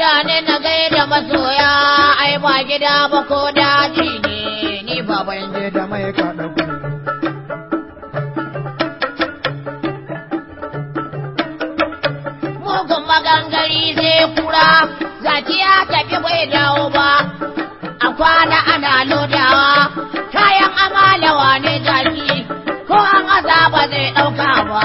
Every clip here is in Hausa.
jani, na gaida masoya, ai ba gida ba ko daji. Baban da mai kaɗa mugun magangari zai kura zaki ya tafi bai dawo ba. A kwana ana lodawa kayan amalawa ne jaki ko an aza ba zai ɗauka ba.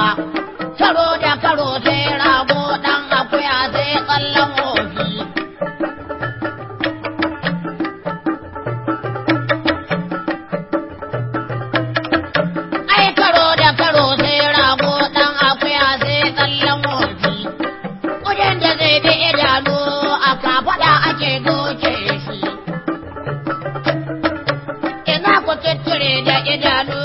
Ina ku tuttire da idanu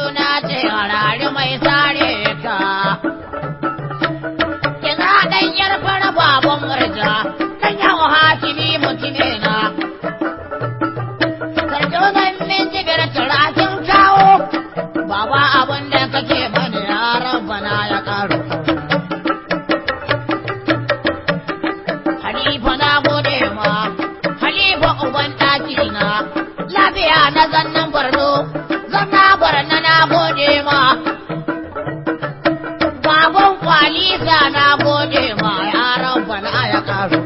Kwalisa na gode ma, yaran bana ya ƙaru.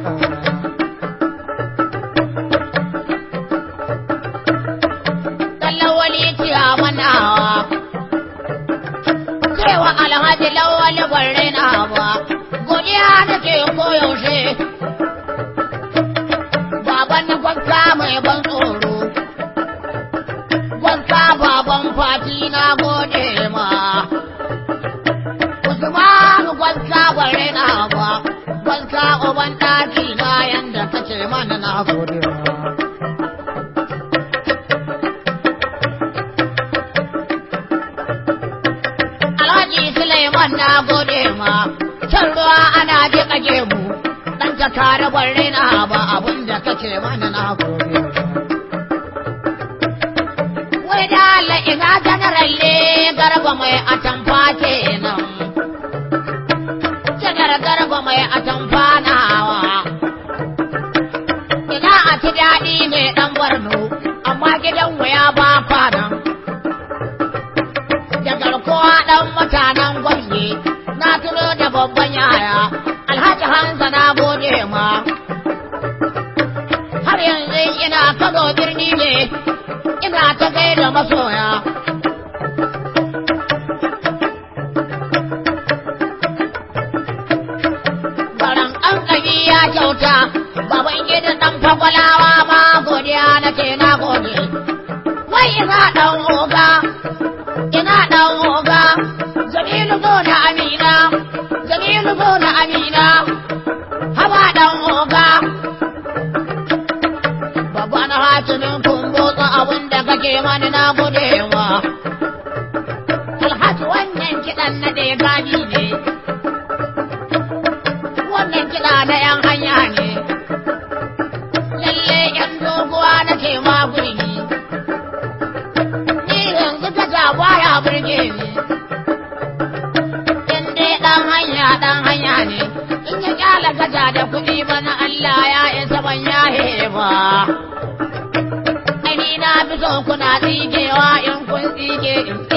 Lawali ciya manawa, cewa alhaji lawali barre na ba, godiya nake koyaushe. Suleiman na gode ma, can ruwa ana jiƙa gemu, ɗan ka kare bare na ba abin da kace mana na gode. Wai da Allah ina janaralle garba mai atamfa ya kyauta, baban ɗan fagwalawa ma godiya na ce na gode. Wai ina oga, ina ɗan oga, Jamilu zo da Amina, Amina, hatimin kun da kake na gode wa. Alhaji wannan kiɗan na da.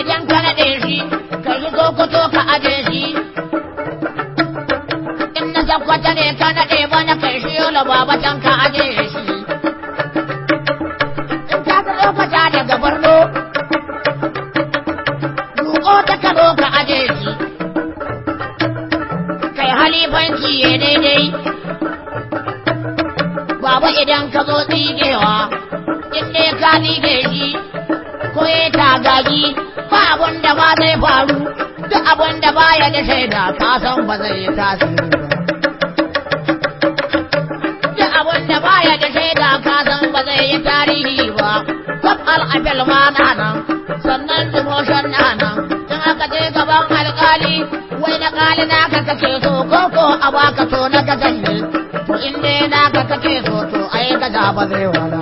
idan ka naɗe shi ka yi ka aje shi. In na ne ka mana kai shi yola baba can ka aje shi. In ka ta ta ka zo ka aje shi. Kai ya daidai. Baba idan ka zo tsigewa in ne ka shi abun da shaida ka san ba zai tasiri da da shaida ka san ba zai yi tarihi ba kaf al'afil ma na nan sannan demotion na nan in aka je gaban alkali wai na kali naka kake so ko ko a baka to na ka to dai naka kake so to ai zai wala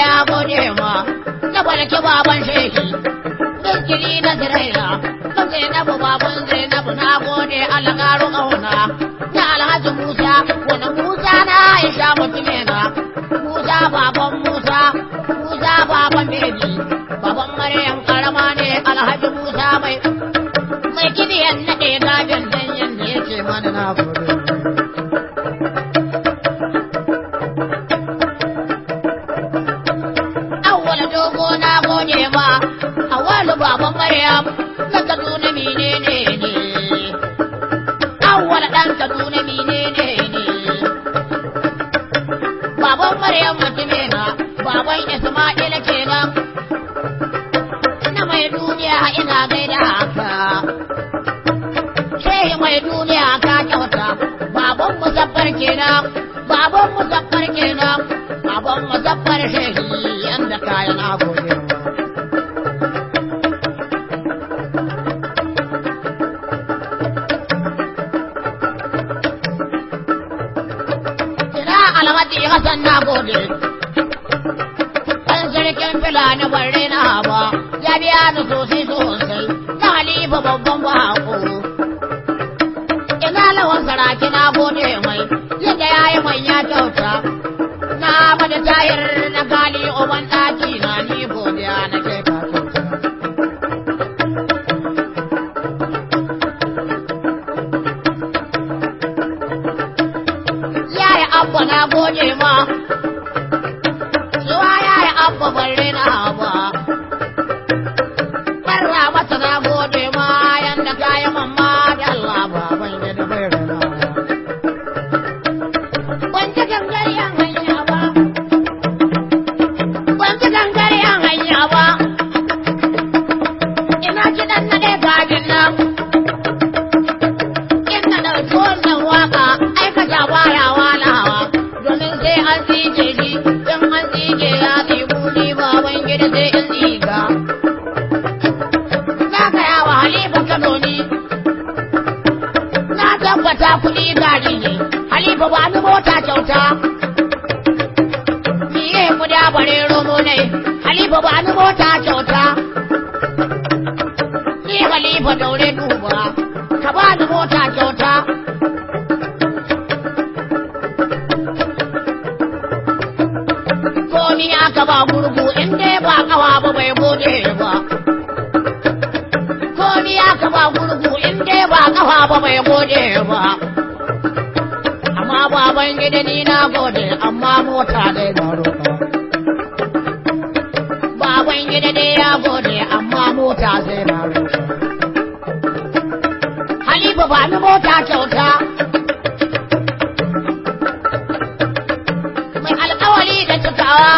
ya gode ma. Na barki baban shehi gaskiri na ziraira. Na zainabu baban zainabu na gode alƙaru ƙauna. Da alhaji musa wani musa na aisha mutumina musa baban musa musa baban bebi. Baban maryam karama ne alhaji musa mai mai kidiyan naɗe shehi mai duniya ka kyauta. Baban musaffar kenan baban musaffar kenan baban musaffar shehi yanda kayan gode ɗan sarkin filani bare na ba ya biya ni sosai sosai. Na halifa babban bako. Saraki na gode mai yadda ya mai ya kyauta. Na tayar na gali uban ɗaki na. Tabbata kuɗi gari ne Halifa ba ni mota kyauta. Bare romo ne Halifa ba ni mota kyauta. Ni Halifa daure duba ka ba ni mota kyauta. aka ba gurgu in dai ba kawa ba bai ba bai gode ba. Amma baban gida ni na gode amma mota dai na roƙa. Baban gida dai ya gode amma mota sai na roƙa. Halifa ba ni mota kyauta. Mai alkawari da cikawa.